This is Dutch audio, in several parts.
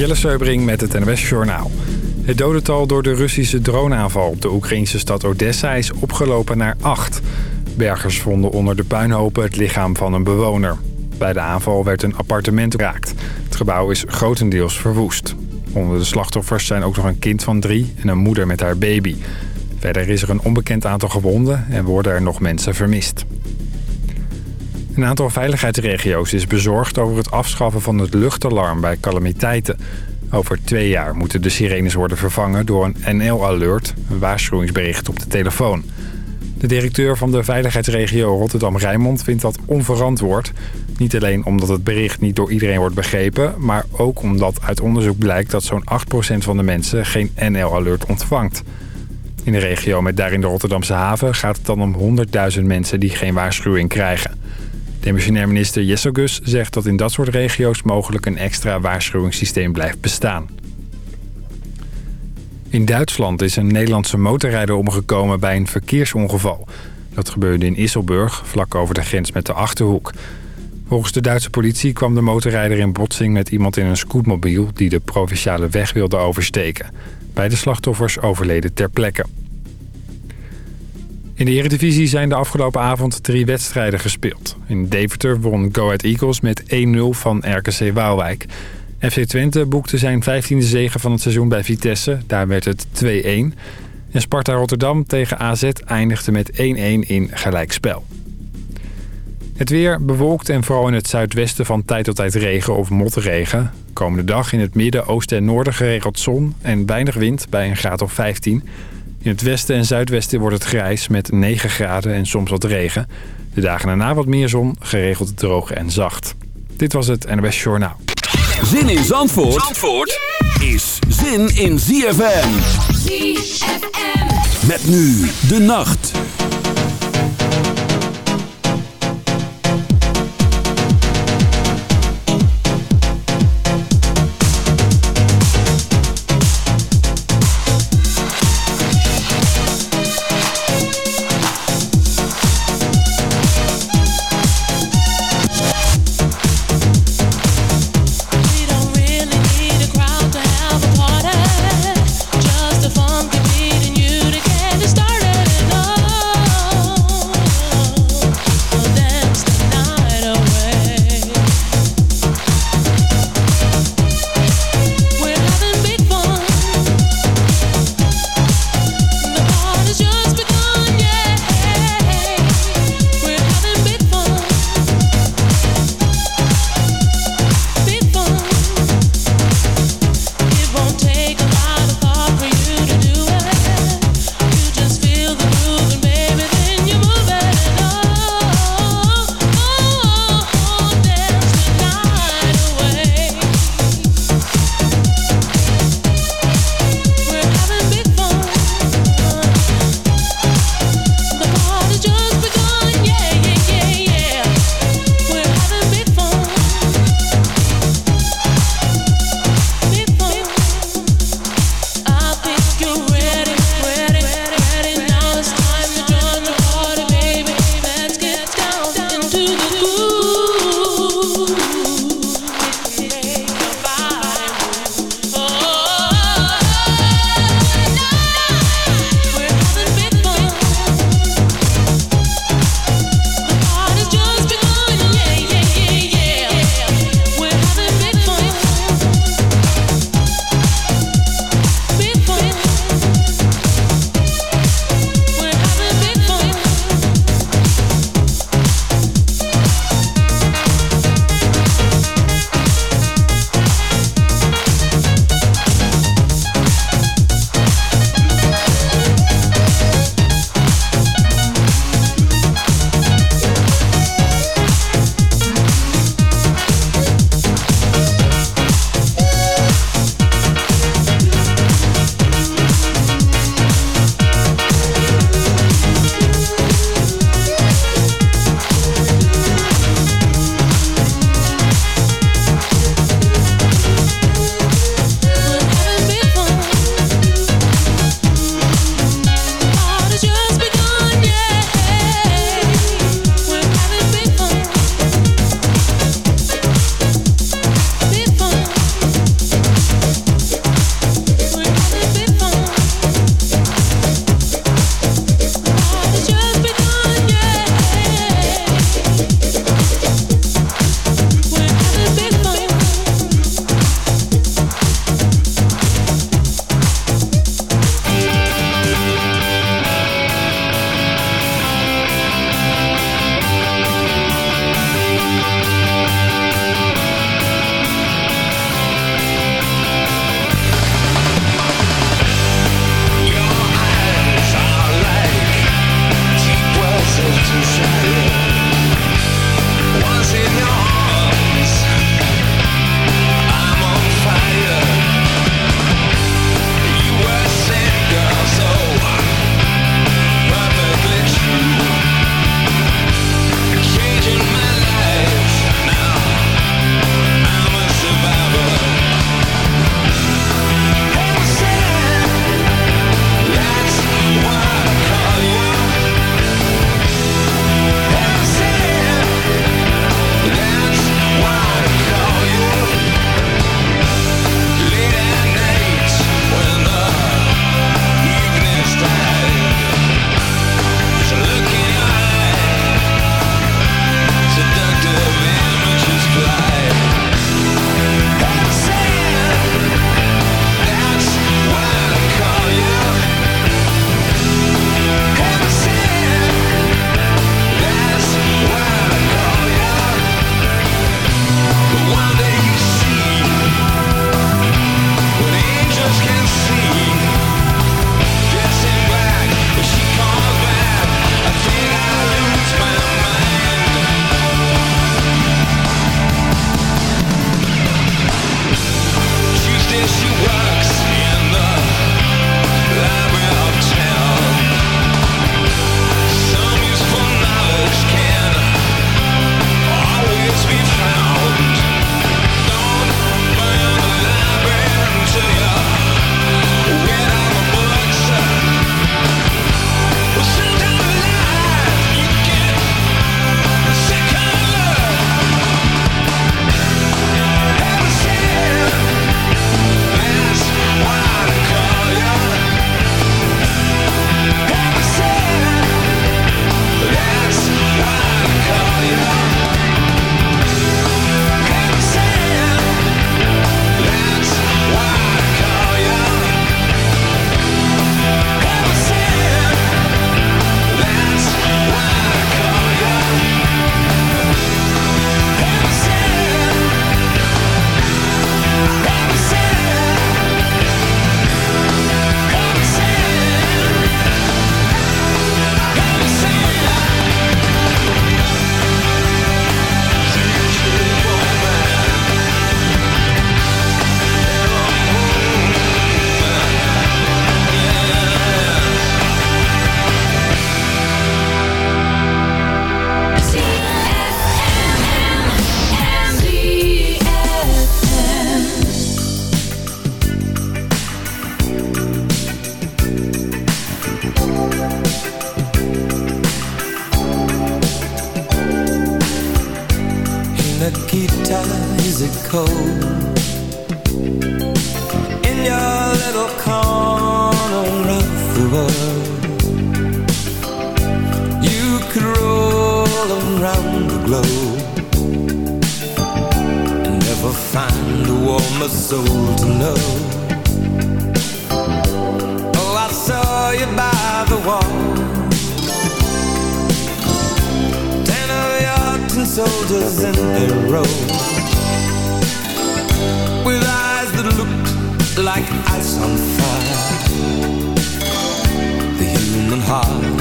Jelle Seubring met het NWS Journaal. Het dodental door de Russische droneaanval op de Oekraïnse stad Odessa is opgelopen naar acht. Bergers vonden onder de puinhopen het lichaam van een bewoner. Bij de aanval werd een appartement geraakt. Het gebouw is grotendeels verwoest. Onder de slachtoffers zijn ook nog een kind van drie en een moeder met haar baby. Verder is er een onbekend aantal gewonden en worden er nog mensen vermist. Een aantal veiligheidsregio's is bezorgd over het afschaffen van het luchtalarm bij calamiteiten. Over twee jaar moeten de sirenes worden vervangen door een NL-alert, een waarschuwingsbericht op de telefoon. De directeur van de veiligheidsregio Rotterdam-Rijnmond vindt dat onverantwoord. Niet alleen omdat het bericht niet door iedereen wordt begrepen... maar ook omdat uit onderzoek blijkt dat zo'n 8% van de mensen geen NL-alert ontvangt. In de regio met daarin de Rotterdamse haven gaat het dan om 100.000 mensen die geen waarschuwing krijgen. Demissionair minister Jesselgus zegt dat in dat soort regio's mogelijk een extra waarschuwingssysteem blijft bestaan. In Duitsland is een Nederlandse motorrijder omgekomen bij een verkeersongeval. Dat gebeurde in Isselburg, vlak over de grens met de Achterhoek. Volgens de Duitse politie kwam de motorrijder in botsing met iemand in een scootmobiel... die de provinciale weg wilde oversteken. Beide slachtoffers overleden ter plekke. In de Eredivisie zijn de afgelopen avond drie wedstrijden gespeeld. In Deventer won Go Ahead Eagles met 1-0 van RKC Waalwijk. FC Twente boekte zijn 15e zege van het seizoen bij Vitesse. Daar werd het 2-1. En Sparta Rotterdam tegen AZ eindigde met 1-1 in gelijkspel. Het weer bewolkt en vooral in het zuidwesten van tijd tot tijd regen of motregen. Komende dag in het midden, oosten en noorden geregeld zon en weinig wind bij een graad of 15. In het westen en zuidwesten wordt het grijs met 9 graden en soms wat regen. De dagen daarna wat meer zon, geregeld droog en zacht. Dit was het NWS Journaal. Zin in Zandvoort, Zandvoort is zin in ZFM. ZFM. Met nu de nacht.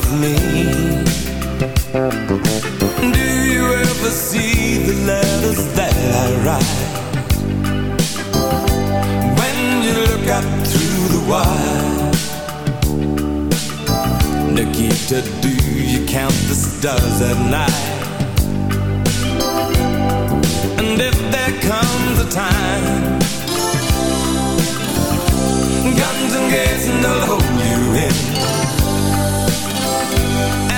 of me? Do you ever see the letters that I write? When you look up through the wire Nikita, do you count the stars at night? And if there comes a time Guns and gates and they'll hold you in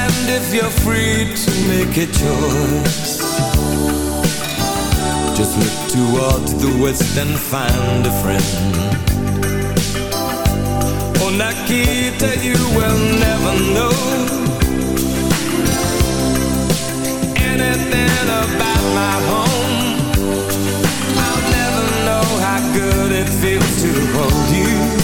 And if you're free to make a choice Just look towards the west and find a friend. Oh, Nikita, you will never know Anything about my home. I'll never know how good it feels to hold you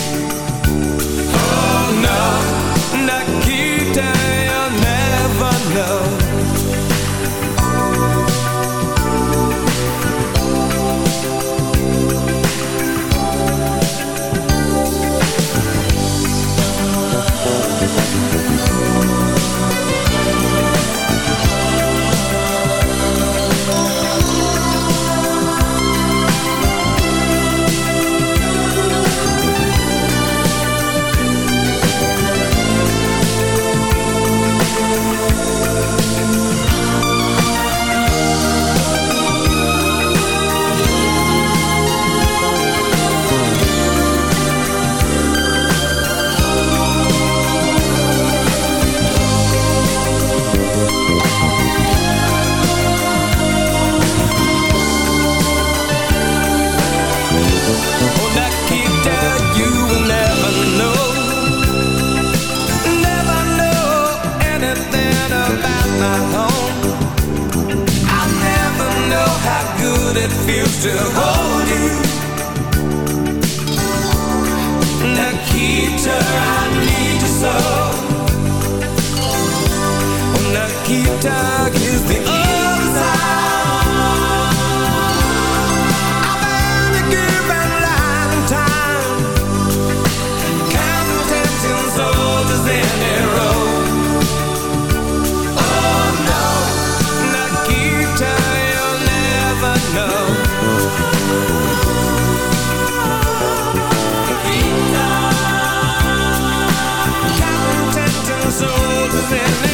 feels to hold you. Nikita, I need you so Nikita, the feeling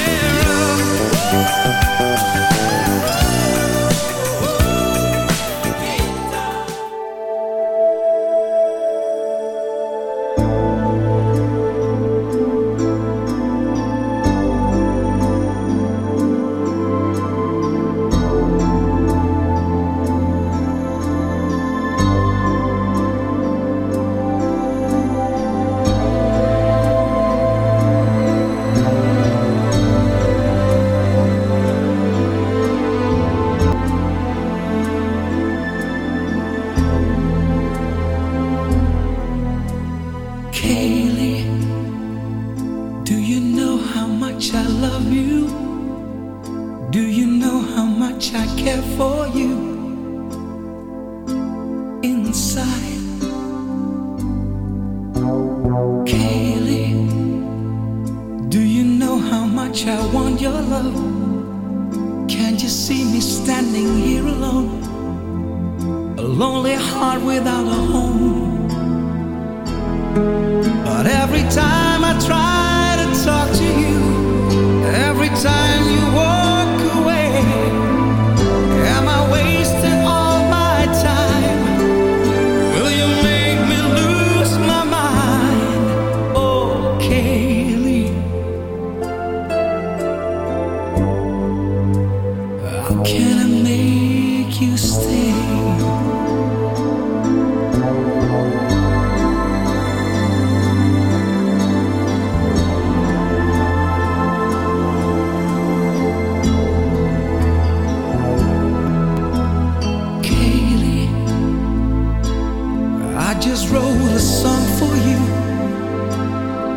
I just wrote a song for you,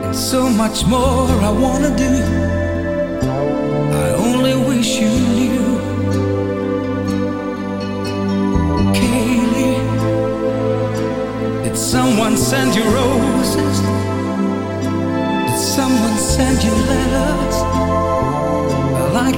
and so much more I wanna do. I only wish you knew. Kaylee, did someone send you roses? Did someone send you letters? Like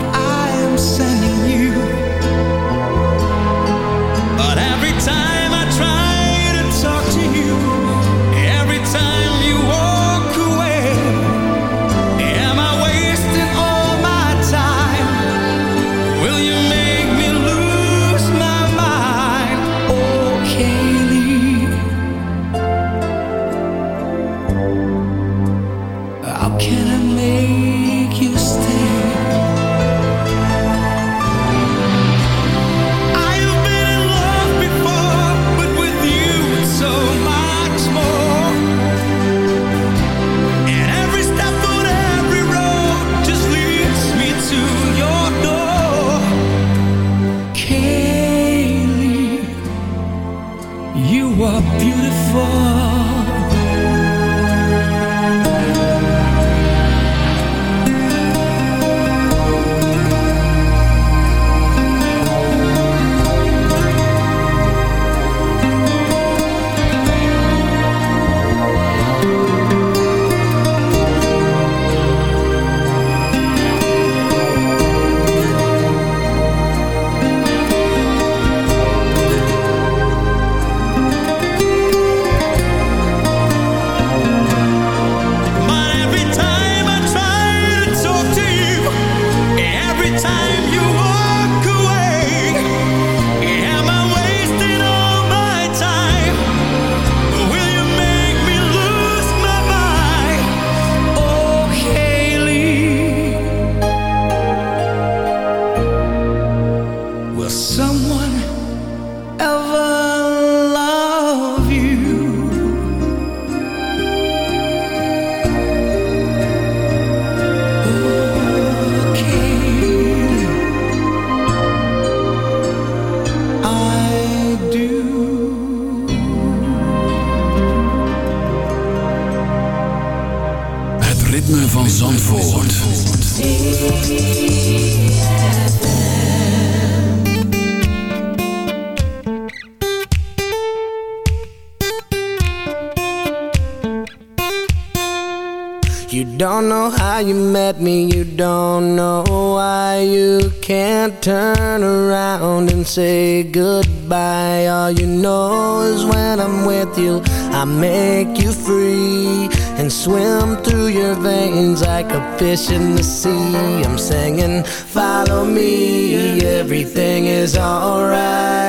can't turn around and say goodbye. All you know is when I'm with you I make you free And swim through your veins like a fish in the sea. I'm singing, follow me Everything is alright.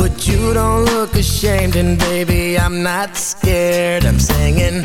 But you don't look ashamed, and baby, I'm not scared. I'm singing,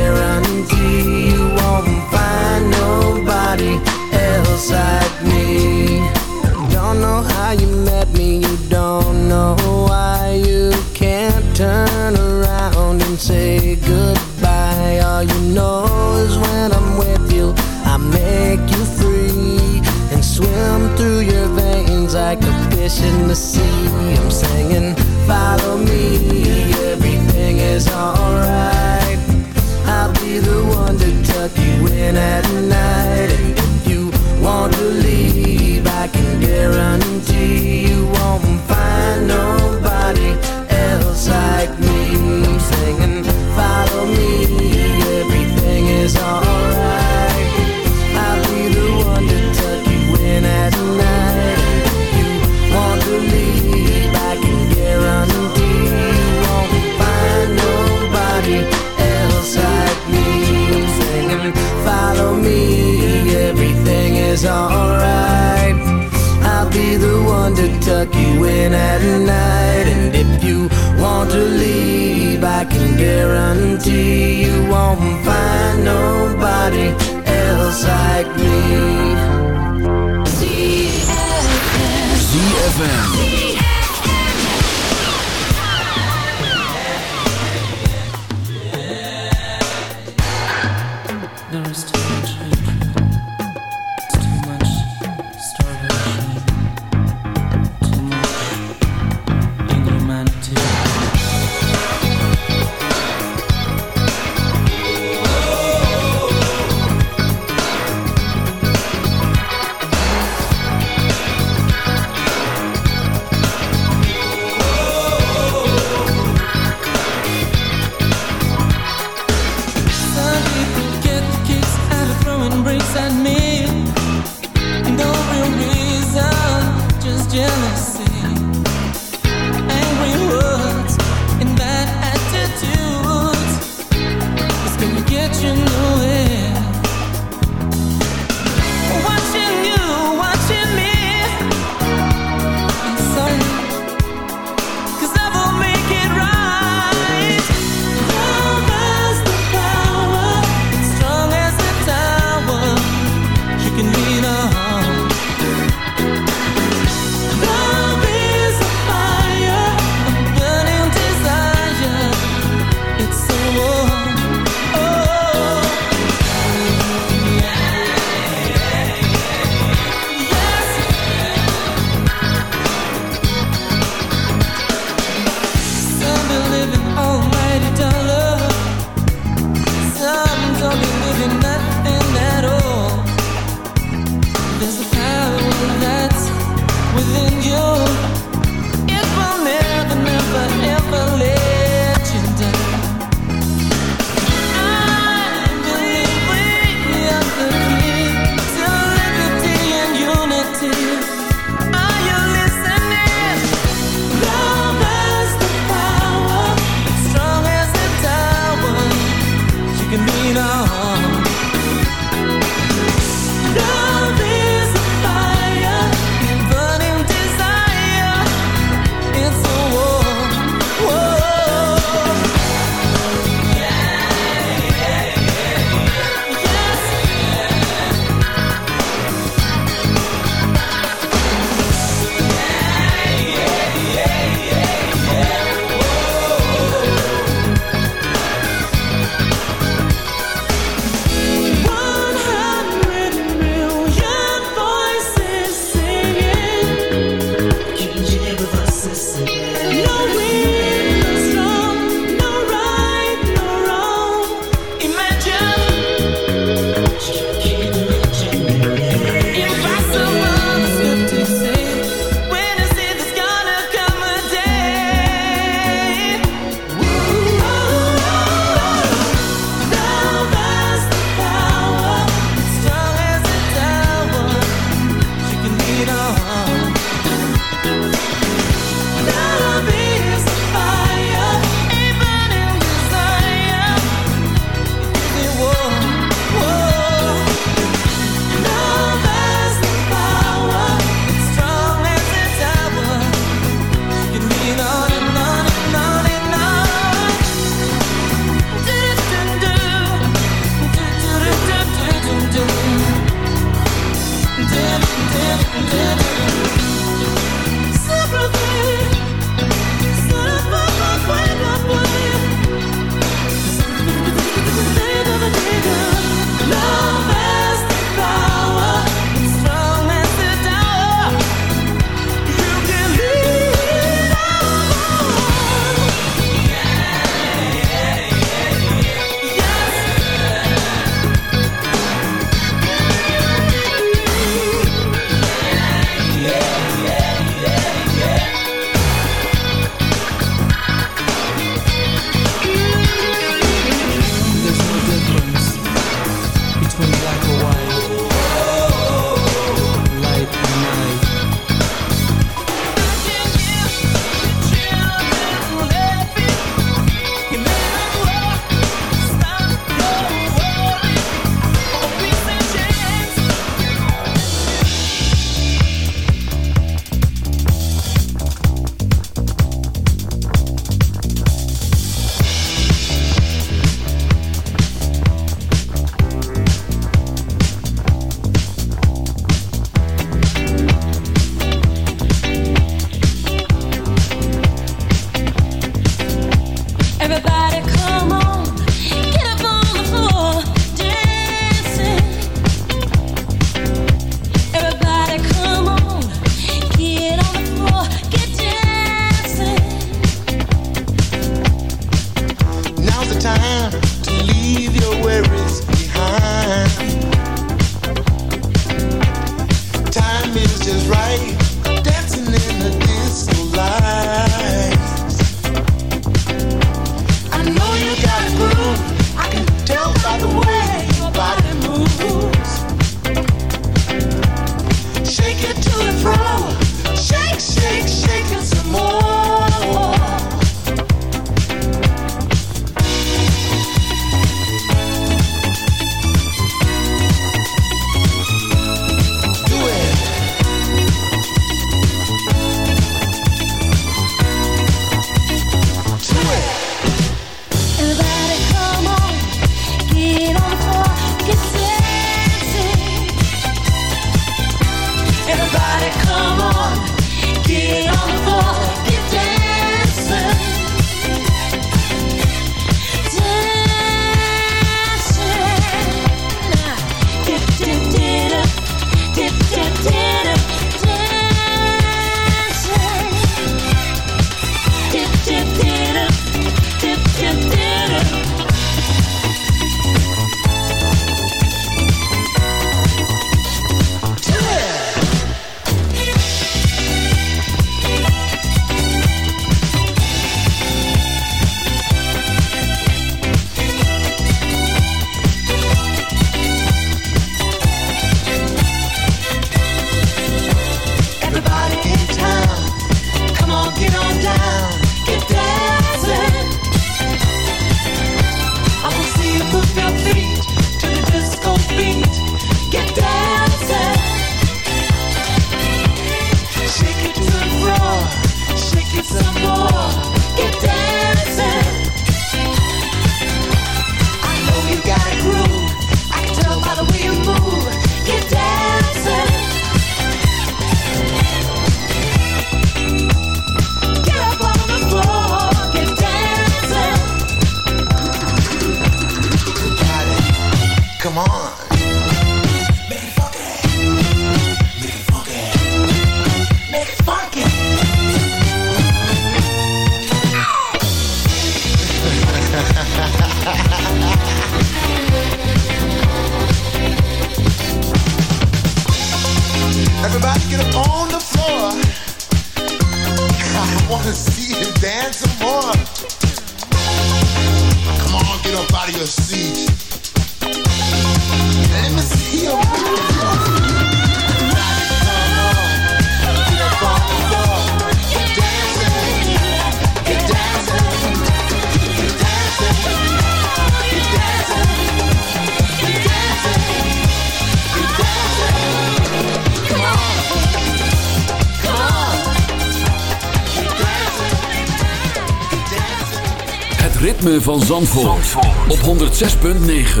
van Zandvoort, op 106.9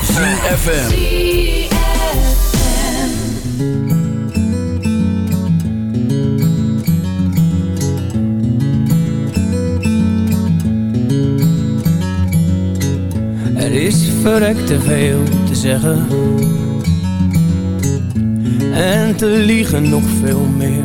CFFM Er is verrekt te veel te zeggen. En te liegen nog veel meer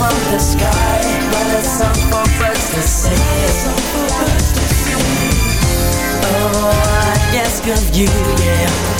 from the sky, but a song for birds to sing. Oh, I ask of you, yeah.